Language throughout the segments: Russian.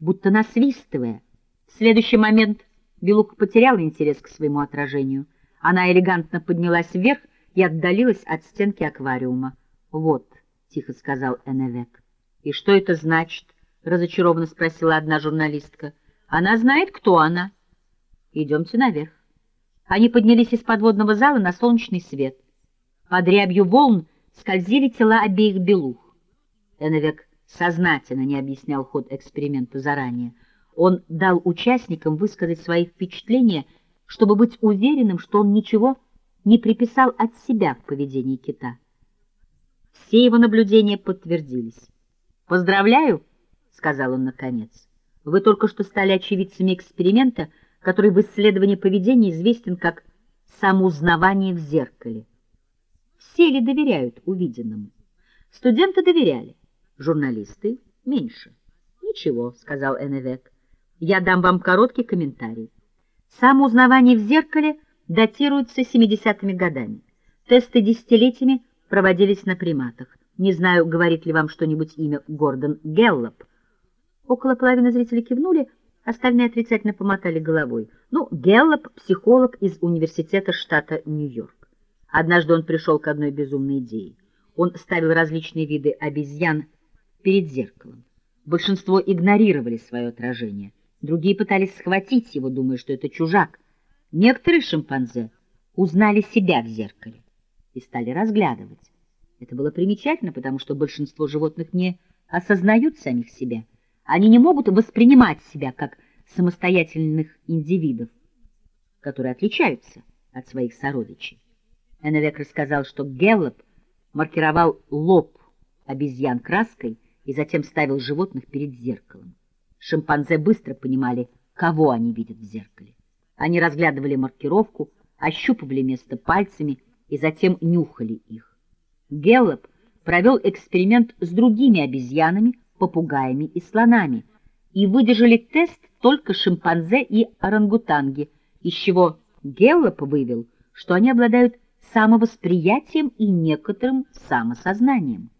будто насвистывая. В следующий момент Белука потеряла интерес к своему отражению. Она элегантно поднялась вверх и отдалилась от стенки аквариума. «Вот», — тихо сказал Эневек. «И что это значит?» — разочарованно спросила одна журналистка. «Она знает, кто она». «Идемте наверх». Они поднялись из подводного зала на солнечный свет. Под рябью волн скользили тела обеих белух. Эневек сознательно не объяснял ход эксперимента заранее. Он дал участникам высказать свои впечатления, чтобы быть уверенным, что он ничего не приписал от себя в поведении кита. Все его наблюдения подтвердились. «Поздравляю», — сказал он наконец, — «вы только что стали очевидцами эксперимента, который в исследовании поведения известен как самоузнавание в зеркале. Все ли доверяют увиденному? Студенты доверяли, журналисты — меньше. «Ничего», — сказал Эннвек, — «я дам вам короткий комментарий. Самоузнавание в зеркале датируется 70-ми годами. Тесты десятилетиями проводились на приматах. Не знаю, говорит ли вам что-нибудь имя Гордон Геллоп. Около половины зрителей кивнули, остальные отрицательно помотали головой. Ну, Геллоп — психолог из университета штата Нью-Йорк. Однажды он пришел к одной безумной идее. Он ставил различные виды обезьян перед зеркалом. Большинство игнорировали свое отражение. Другие пытались схватить его, думая, что это чужак. Некоторые шимпанзе узнали себя в зеркале и стали разглядывать. Это было примечательно, потому что большинство животных не осознают самих себя. Они не могут воспринимать себя как самостоятельных индивидов, которые отличаются от своих сородичей. Эннвек рассказал, что Геллоп маркировал лоб обезьян краской и затем ставил животных перед зеркалом. Шимпанзе быстро понимали, кого они видят в зеркале. Они разглядывали маркировку, ощупывали место пальцами и затем нюхали их. Геллоп провел эксперимент с другими обезьянами, попугаями и слонами, и выдержали тест только шимпанзе и орангутанги, из чего Геллоп вывел, что они обладают самовосприятием и некоторым самосознанием.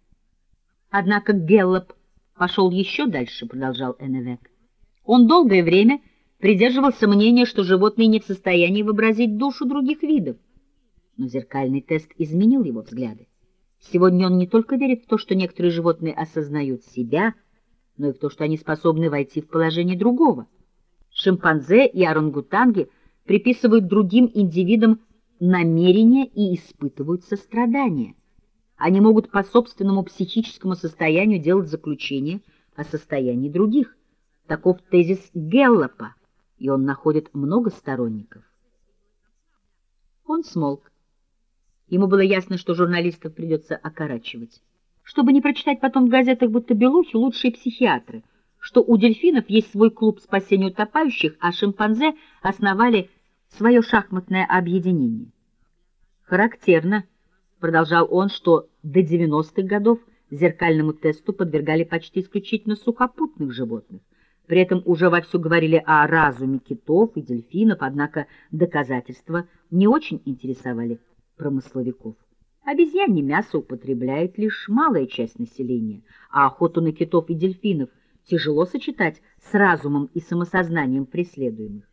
Однако Геллоп пошел еще дальше, продолжал Эннвек. Он долгое время придерживался мнения, что животные не в состоянии вообразить душу других видов. Но зеркальный тест изменил его взгляды. Сегодня он не только верит в то, что некоторые животные осознают себя, но и в то, что они способны войти в положение другого. Шимпанзе и орангутанги приписывают другим индивидам намерения и испытывают сострадание. Они могут по собственному психическому состоянию делать заключение о состоянии других. Таков тезис Геллопа, и он находит много сторонников. Он смолк. Ему было ясно, что журналистов придется окорачивать. Чтобы не прочитать потом в газетах, будто белухи — лучшие психиатры, что у дельфинов есть свой клуб спасения утопающих, а шимпанзе основали свое шахматное объединение. Характерно, продолжал он, что до 90-х годов зеркальному тесту подвергали почти исключительно сухопутных животных. При этом уже вовсю говорили о разуме китов и дельфинов, однако доказательства не очень интересовали промысловиков. Обезьянье мясо употребляет лишь малая часть населения, а охоту на китов и дельфинов тяжело сочетать с разумом и самосознанием преследуемых.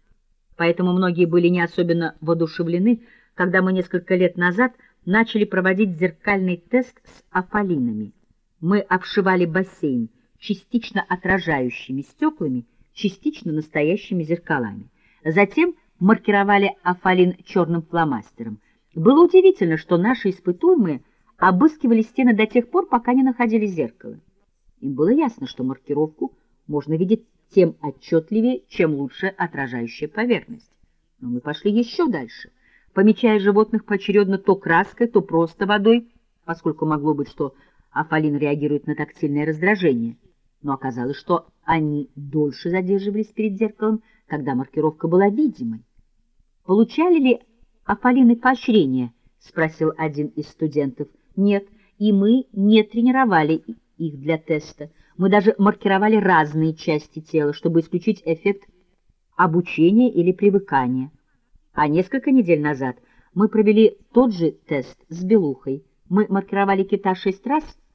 Поэтому многие были не особенно воодушевлены, когда мы несколько лет назад начали проводить зеркальный тест с афалинами. Мы обшивали бассейн частично отражающими стеклами, частично настоящими зеркалами. Затем маркировали афалин черным фломастером. Было удивительно, что наши испытуемые обыскивали стены до тех пор, пока не находили зеркало. Им было ясно, что маркировку можно видеть тем отчетливее, чем лучше отражающая поверхность. Но мы пошли еще дальше, помечая животных поочередно то краской, то просто водой, поскольку могло быть, что афалин реагирует на тактильное раздражение. Но оказалось, что они дольше задерживались перед зеркалом, когда маркировка была видимой. «Получали ли афалины поощрения?» — спросил один из студентов. «Нет, и мы не тренировали их для теста. Мы даже маркировали разные части тела, чтобы исключить эффект обучения или привыкания. А несколько недель назад мы провели тот же тест с белухой. Мы маркировали кита шесть раз —